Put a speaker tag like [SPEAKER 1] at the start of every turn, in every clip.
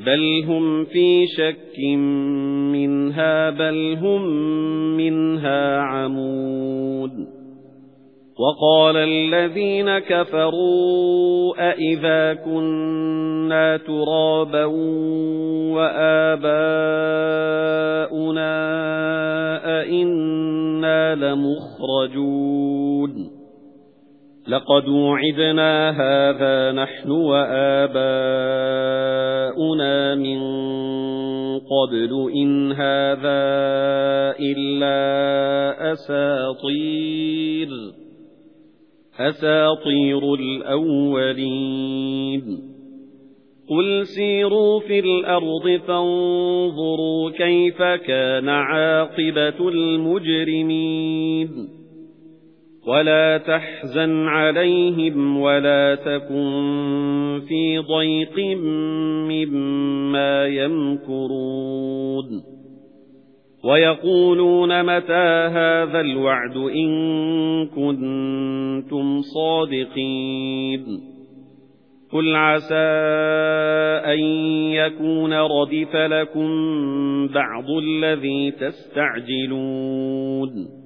[SPEAKER 1] بَلْ هُمْ فِي شَكٍّ مِنْهَا بَلْ هُمْ مِنْهَا عَمُونَ وَقَالَ الَّذِينَ كَفَرُوا أَإِذَا كُنَّا تُرَابًا وَآبَاؤُنَا أَإِنَّا لَمُخْرَجُونَ لَقَدْ وُعِدْنَا هَذَا نَحْنُ وَآبَاؤُنَا مِنْ قَبْلُ إِنْ هَذَا إِلَّا أَسَاطِيرُ أَسَاطِيرُ الْأَوَّلِينَ. قُلْ سِيرُوا فِي الْأَرْضِ فَانظُرُوا كَيْفَ كَانَ عَاقِبَةُ الْمُجْرِمِينَ. وَلَا تَحْزَنْ عَلَيْهِمْ وَلَا تَكُنْ فِي ضَيْقٍ مِّمَّا يَمْكُرُونَ. وَيَقُولُونَ مَتَى هَذَا الْوَعْدُ إِن كُنتُمْ صَادِقِينَ. قُلْ عَسَى أَن يَكُونَ رَدِفَ لَكُم بَعْضُ الَّذِي تَسْتَعْجِلُونَ.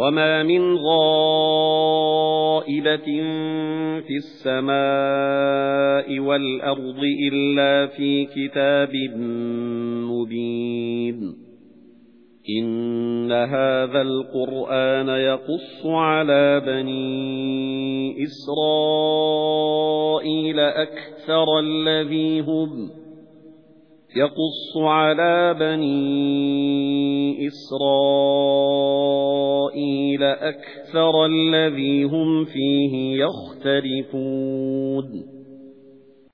[SPEAKER 1] وَمَا مِنْ غَائِبَةٍ فِي السَّمَاءِ وَالْأَرْضِ إِلَّا فِي كِتَابٍ مُبِينٍ إِنَّ هَذَا الْقُرْآنَ يَقُصُّ عَلَى بَنِي إِسْرَائِيلَ أَكْثَرَ الَّذِي هُمْ يَقُصُّ عَلَى بَنِي إِسْرَائِيلَ أَكْثَرَ الَّذِي هُمْ فِيهِ يَخْتَلِفُونَ.